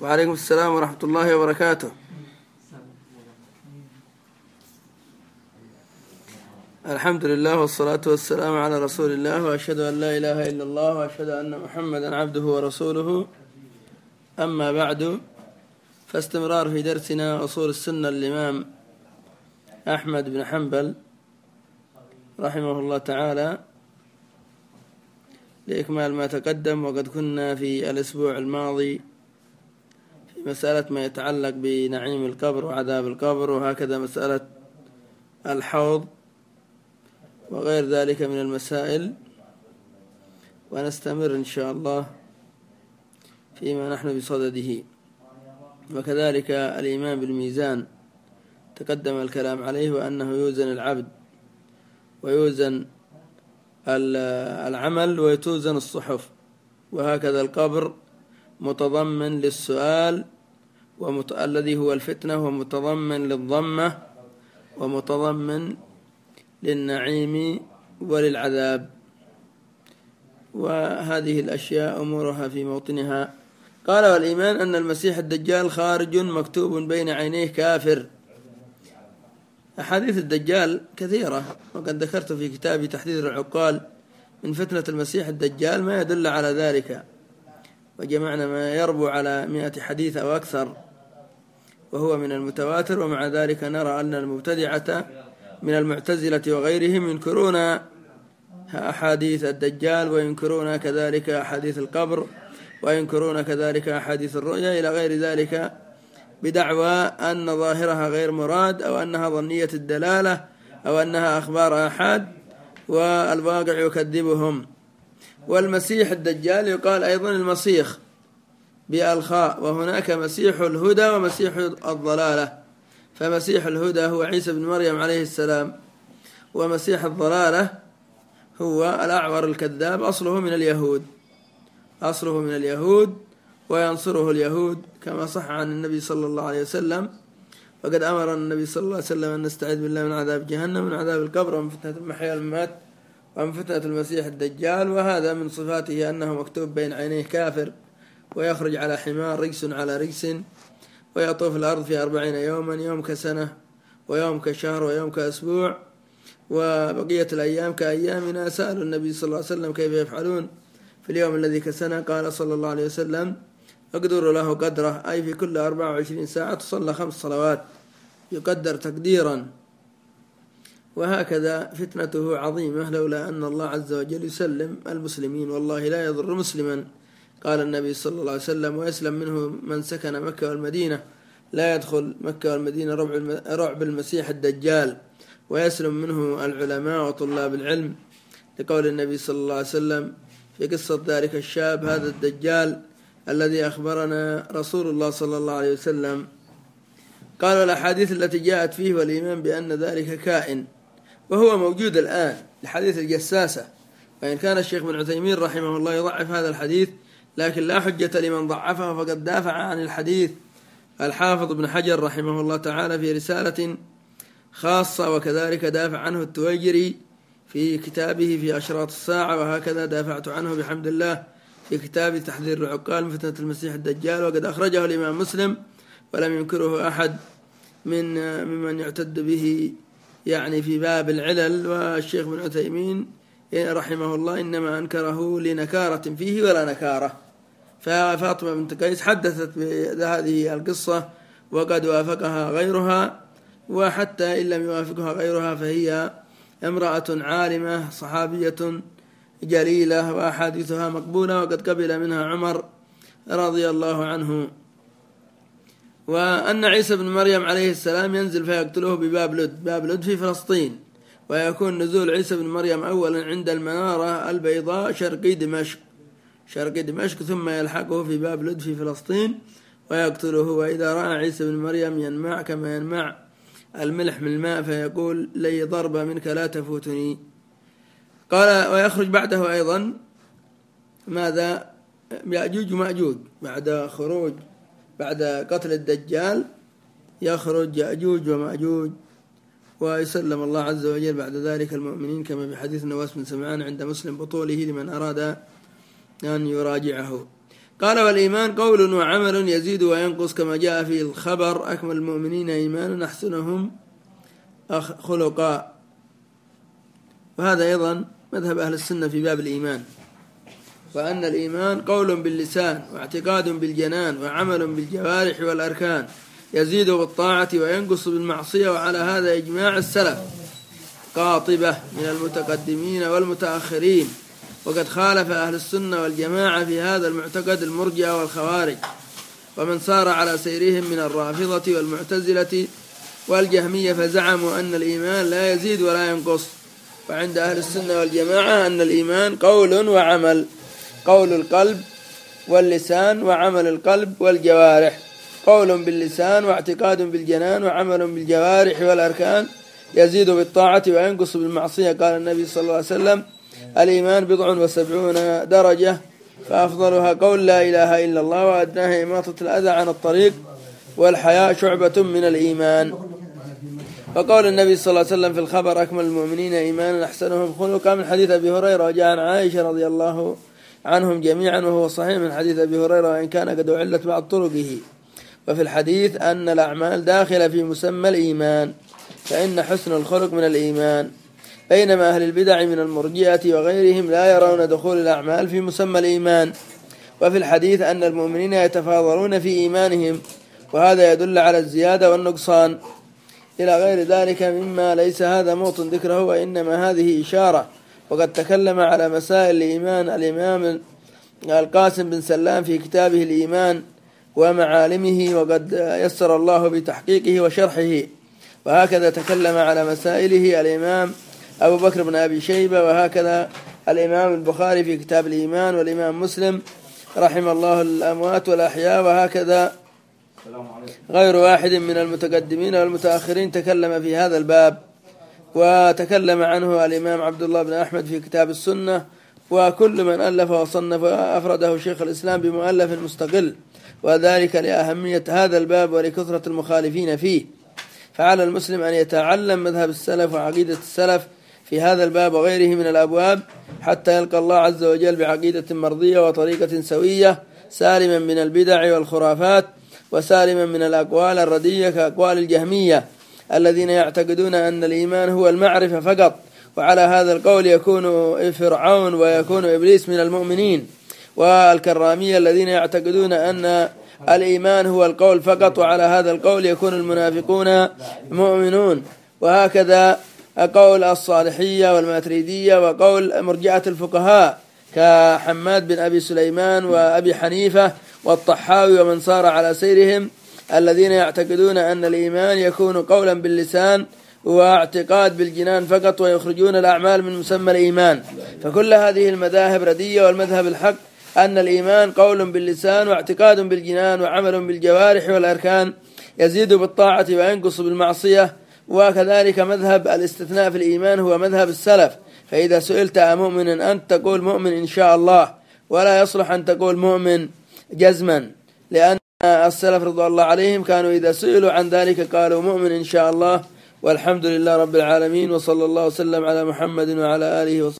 وعليكم السلام ورحمة الله وبركاته. الحمد لله والصلاة والسلام على رسول الله وأشهد أن لا إله إلا الله وأشهد أن محمدا عبده ورسوله. أما بعد فاستمرار في درسنا أصول السنة الإمام أحمد بن حنبل رحمه الله تعالى لإكمال ما تقدم وقد كنا في الأسبوع الماضي مسألة ما يتعلق بنعيم القبر وعذاب القبر وهكذا مسألة الحوض وغير ذلك من المسائل. ونستمر إن شاء الله فيما نحن بصدده. وكذلك الإيمان بالميزان تقدم الكلام عليه وأنه يوزن العبد ويوزن العمل ويتوزن الصحف. وهكذا القبر متضمن للسؤال ومت... الذي هو الفتنة ومتضمن للضمة ومتضمن للنعيم وللعذاب. وهذه الأشياء أمورها في موطنها. قال والإيمان أن المسيح الدجال خارج مكتوب بين عينيه كافر. أحاديث الدجال كثيرة وقد ذكرت في كتابي تحديد العقال من فتنة المسيح الدجال ما يدل على ذلك. وجمعنا ما يربو على مئة حديث أو أكثر. وهو من المتواتر ومع ذلك نرى أن المبتدعة من المعتزلة وغيرهم ينكرون أحاديث الدجال وينكرون كذلك أحاديث القبر وينكرون كذلك أحاديث الرؤيا إلى غير ذلك بدعوى أن ظاهرها غير مراد أو أنها ظنية الدلالة أو أنها أخبار أحد والواقع يكذبهم. والمسيح الدجال يقال أيضا المسيخ. بالخاء وهناك مسيح الهدى ومسيح الضلالة فمسيح الهدى هو عيسى بن مريم عليه السلام ومسيح الضلالة هو الأعور الكذاب أصله من اليهود أصله من اليهود وينصره اليهود كما صح عن النبي صلى الله عليه وسلم وقد أمر النبي صلى الله عليه وسلم أن نستعيذ بالله من عذاب جهنم ومن عذاب القبر ومن فتنة المحيا والممات ومن فتنة المسيح الدجال وهذا من صفاته أنه مكتوب بين عينيه كافر ويخرج على حمار رجس على رجس ويطوف الأرض في أربعين يوما يوم كسنة ويوم كشهر ويوم كأسبوع وبقية الأيام كأيامنا سألوا النبي صلى الله عليه وسلم كيف يفعلون في اليوم الذي كسنة قال صلى الله عليه وسلم اقدروا له قدره أي في كل أربعة وعشرين ساعة تصلى خمس صلوات يقدر تقديرا وهكذا فتنته عظيمة لولا أن الله عز وجل يسلم المسلمين والله لا يضر مسلما قال النبي صلى الله عليه وسلم ويسلم منه من سكن مكة والمدينة. لا يدخل مكة والمدينة رعب المسيح الدجال. ويسلم منه العلماء وطلاب العلم. لقول النبي صلى الله عليه وسلم في قصة ذلك الشاب هذا الدجال الذي أخبرنا رسول الله صلى الله عليه وسلم. قال الأحاديث التي جاءت فيه والإيمان بأن ذلك كائن. وهو موجود الآن. الحديث الجساسة. وإن كان الشيخ بن عثيمين رحمه الله يضعف هذا الحديث لكن لا حجة لمن ضعفه فقد دافع عن الحديث الحافظ بن حجر رحمه الله تعالى في رسالة خاصة وكذلك دافع عنه التويجري في كتابه في أشراط الساعة وهكذا دافعت عنه بحمد الله في كتاب تحذير العقال من فتنة المسيح الدجال وقد أخرجه الإمام مسلم ولم ينكره أحد من ممن يعتد به يعني في باب العلل والشيخ بن عثيمين رحمه الله إنما أنكره لنكارة فيه ولا نكارة ففاطمة بنت قيس حدثت بهذه القصة وقد وافقها غيرها وحتى إن لم يوافقها غيرها فهي امرأة عالمة صحابية جليلة وأحاديثها مقبولة وقد قبل منها عمر رضي الله عنه وأن عيسى بن مريم عليه السلام ينزل فيقتله بباب لد باب لد في فلسطين ويكون نزول عيسى بن مريم أولا عند المنارة البيضاء شرقي دمشق. شرقي دمشق ثم يلحقه في باب لد في فلسطين ويقتله وإذا رأى عيسى بن مريم ينمع كما ينمع الملح من الماء فيقول لي ضربة منك لا تفوتني قال ويخرج بعده أيضا. ماذا؟ يأجوج ومأجوج بعد خروج بعد قتل الدجال يخرج يأجوج ومأجوج. ويسلم الله عز وجل بعد ذلك المؤمنين كما في حديث نواس بن سمعان عند مسلم بطوله لمن أراد أن يراجعه قال والإيمان قول وعمل يزيد وينقص كما جاء في الخبر أكمل المؤمنين إيمانا أحسنهم خلقا وهذا أيضا مذهب أهل السنة في باب الإيمان وأن الإيمان قول باللسان واعتقاد بالجنان وعمل بالجوارح والأركان يزيد بالطاعة وينقص بالمعصية وعلى هذا إجماع السلف. قاطبة من المتقدمين والمتأخرين. وقد خالف أهل السنة والجماعة في هذا المعتقد المرجئة والخوارج. ومن سار على سيرهم من الرافضة والمعتزلة والجهمية فزعموا أن الإيمان لا يزيد ولا ينقص. وعند أهل السنة والجماعة أن الإيمان قول وعمل. قول القلب واللسان وعمل القلب والجوارح. قول باللسان واعتقاد بالجنان وعمل بالجوارح والأركان يزيد بالطاعة وينقص بالمعصية قال النبي صلى الله عليه وسلم الإيمان بضع وسبعون درجة فأفضلها قول لا إله إلا الله وأدناها إماطة الأذى عن الطريق والحياء شعبة من الإيمان وقول النبي صلى الله عليه وسلم في الخبر أكمل المؤمنين إيمانا أحسنهم خلقا من حديث أبي هريرة وجاء عن عائشة رضي الله عنهم جميعا وهو صحيح من حديث أبي هريرة وإن كان قد أعلت بعض طرقه وفي الحديث أن الأعمال داخلة في مسمى الإيمان فإن حسن الخلق من الإيمان. بينما أهل البدع من المرجئة وغيرهم لا يرون دخول الأعمال في مسمى الإيمان. وفي الحديث أن المؤمنين يتفاضلون في إيمانهم وهذا يدل على الزيادة والنقصان. إلى غير ذلك مما ليس هذا موطن ذكره وإنما هذه إشارة. وقد تكلم على مسائل الإيمان الإمام القاسم بن سلام في كتابه الإيمان ومعالمه وقد يسر الله بتحقيقه وشرحه وهكذا تكلم على مسائله الإمام أبو بكر بن أبي شيبة وهكذا الإمام البخاري في كتاب الإيمان والإمام مسلم رحم الله الأموات والأحياء وهكذا غير واحد من المتقدمين والمتأخرين تكلم في هذا الباب وتكلم عنه الإمام عبد الله بن أحمد في كتاب السنة وكل من ألف وصنف أفرده شيخ الإسلام بمؤلف مستقل وذلك لأهمية هذا الباب ولكثرة المخالفين فيه. فعلى المسلم أن يتعلم مذهب السلف وعقيدة السلف في هذا الباب وغيره من الأبواب حتى يلقى الله عز وجل بعقيدة مرضية وطريقة سوية سالما من البدع والخرافات وسالما من الأقوال الردية كأقوال الجهمية الذين يعتقدون أن الإيمان هو المعرفة فقط. وعلى هذا القول يكون فرعون ويكون إبليس من المؤمنين والكرامية الذين يعتقدون أن الإيمان هو القول فقط وعلى هذا القول يكون المنافقون مؤمنون. وهكذا قول الصالحية والماتريدية وقول مرجعة الفقهاء كحماد بن أبي سليمان وأبي حنيفة والطحاوي ومن صار على سيرهم الذين يعتقدون أن الإيمان يكون قولا باللسان واعتقاد بالجنان فقط ويخرجون الأعمال من مسمى الإيمان. فكل هذه المذاهب ردية والمذهب الحق أن الإيمان قول باللسان واعتقاد بالجنان وعمل بالجوارح والأركان يزيد بالطاعة وينقص بالمعصية. وكذلك مذهب الاستثناء في الإيمان هو مذهب السلف. فإذا سئلت أمؤمن أنت تقول مؤمن إن شاء الله ولا يصلح أن تقول مؤمن جزما لأن السلف رضي الله عليهم كانوا إذا سئلوا عن ذلك قالوا مؤمن إن شاء الله. والحمد لله رب العالمين وصلى الله وسلم على محمد وعلى آله وصحبه